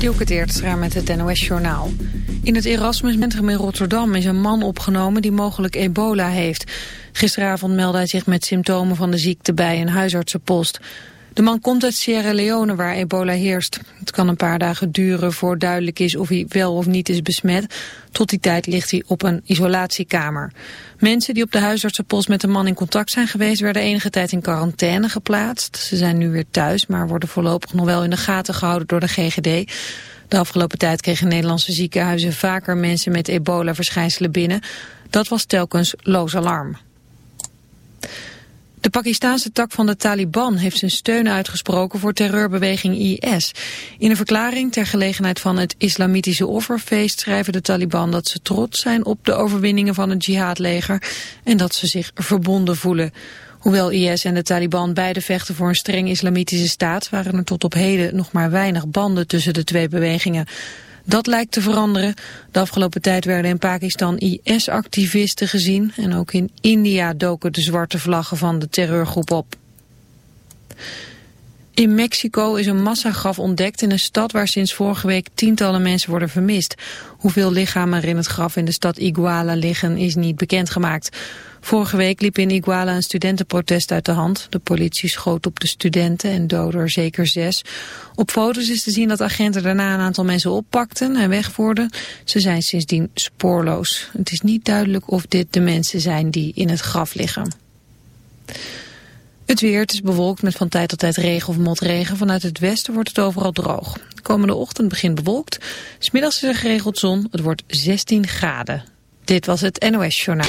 Dielke Teertstra met het NOS-journaal. In het Erasmus-centrum in Rotterdam is een man opgenomen die mogelijk ebola heeft. Gisteravond meldde hij zich met symptomen van de ziekte bij een huisartsenpost. De man komt uit Sierra Leone waar ebola heerst. Het kan een paar dagen duren voor duidelijk is of hij wel of niet is besmet. Tot die tijd ligt hij op een isolatiekamer. Mensen die op de huisartsenpost met de man in contact zijn geweest... werden enige tijd in quarantaine geplaatst. Ze zijn nu weer thuis, maar worden voorlopig nog wel in de gaten gehouden door de GGD. De afgelopen tijd kregen Nederlandse ziekenhuizen vaker mensen met ebola-verschijnselen binnen. Dat was telkens loos alarm. De Pakistanse tak van de Taliban heeft zijn steun uitgesproken voor terreurbeweging IS. In een verklaring ter gelegenheid van het islamitische offerfeest schrijven de Taliban dat ze trots zijn op de overwinningen van het jihadleger en dat ze zich verbonden voelen. Hoewel IS en de Taliban beide vechten voor een streng islamitische staat, waren er tot op heden nog maar weinig banden tussen de twee bewegingen. Dat lijkt te veranderen. De afgelopen tijd werden in Pakistan IS-activisten gezien... en ook in India doken de zwarte vlaggen van de terreurgroep op. In Mexico is een massagraf ontdekt in een stad waar sinds vorige week tientallen mensen worden vermist. Hoeveel lichamen er in het graf in de stad Iguala liggen is niet bekendgemaakt. Vorige week liep in Iguala een studentenprotest uit de hand. De politie schoot op de studenten en doodde er zeker zes. Op foto's is te zien dat agenten daarna een aantal mensen oppakten en wegvoerden. Ze zijn sindsdien spoorloos. Het is niet duidelijk of dit de mensen zijn die in het graf liggen. Het weer, het is bewolkt met van tijd tot tijd regen of motregen. Vanuit het westen wordt het overal droog. De komende ochtend begint bewolkt. Smiddags is er geregeld zon. Het wordt 16 graden. Dit was het NOS Journaal.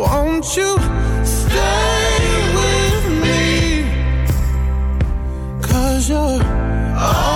Won't you stay with me? Cause you're all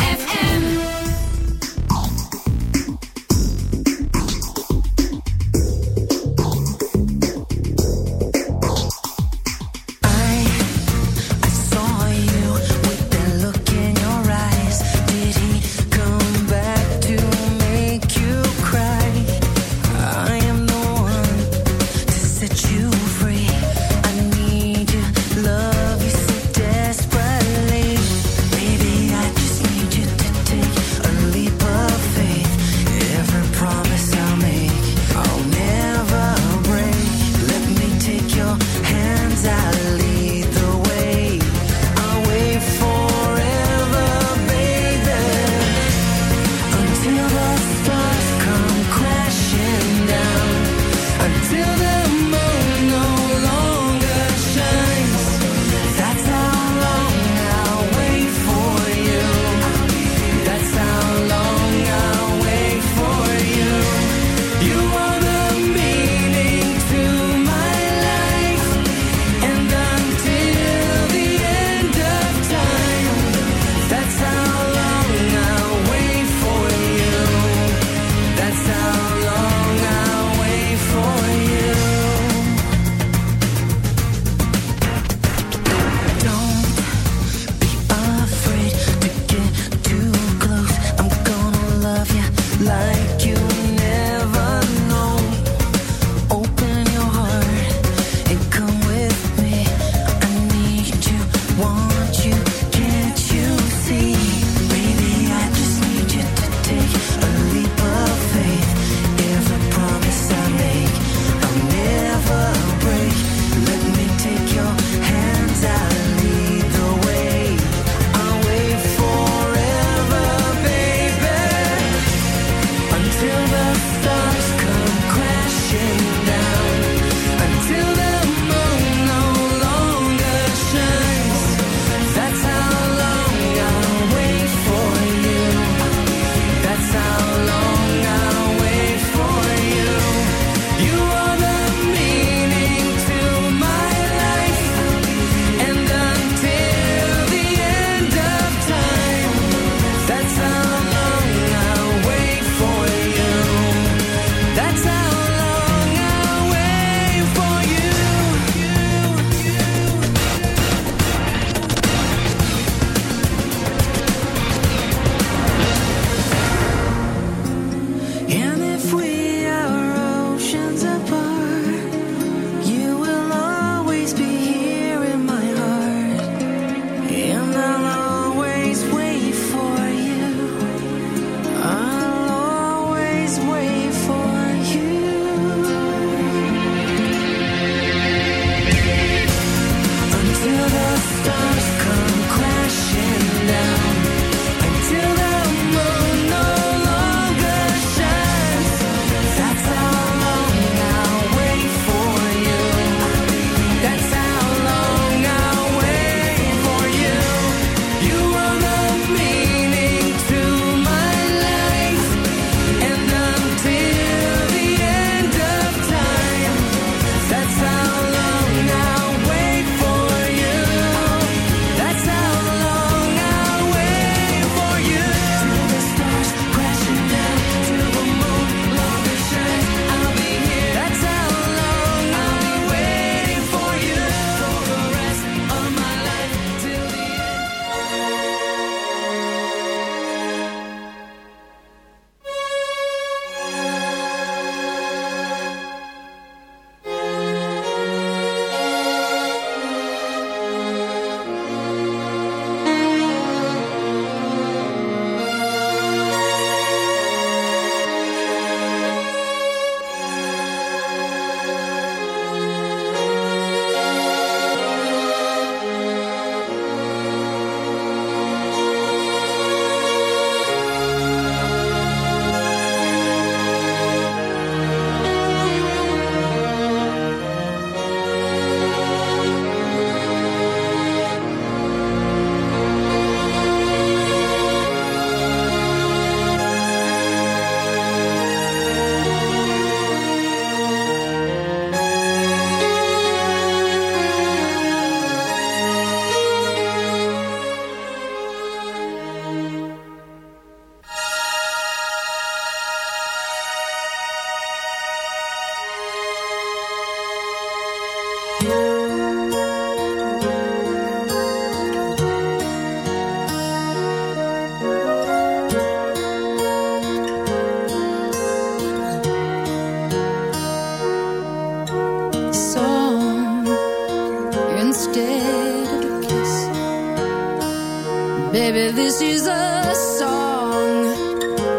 Baby, this is a song.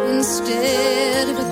Instead of a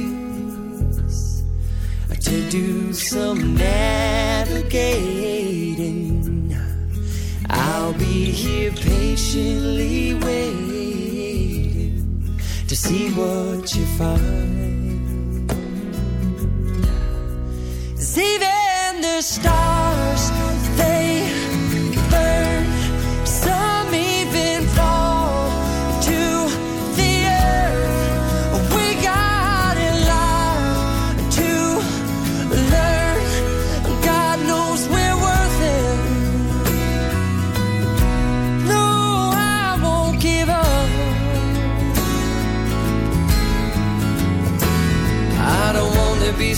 to do some navigating. I'll be here patiently waiting to see what you find. even the stars,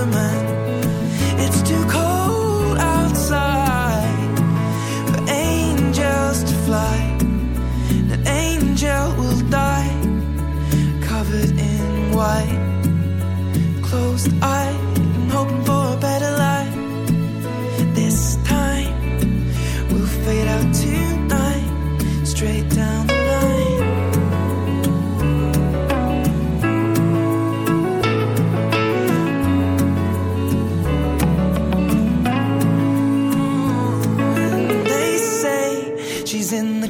the man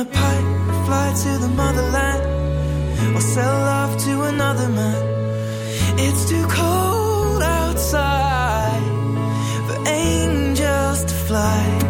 a pipe, fly to the motherland, or sell love to another man. It's too cold outside for angels to fly.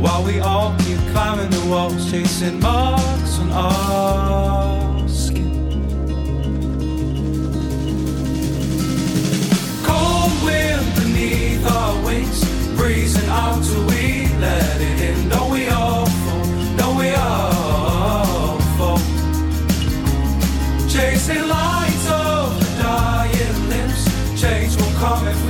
While we all keep climbing the walls, chasing marks on our skin. Cold wind beneath our wings, breezing out till we let it in. Don't we all fall? Don't we all fall? Chasing lights of the dying limbs. Change will come if we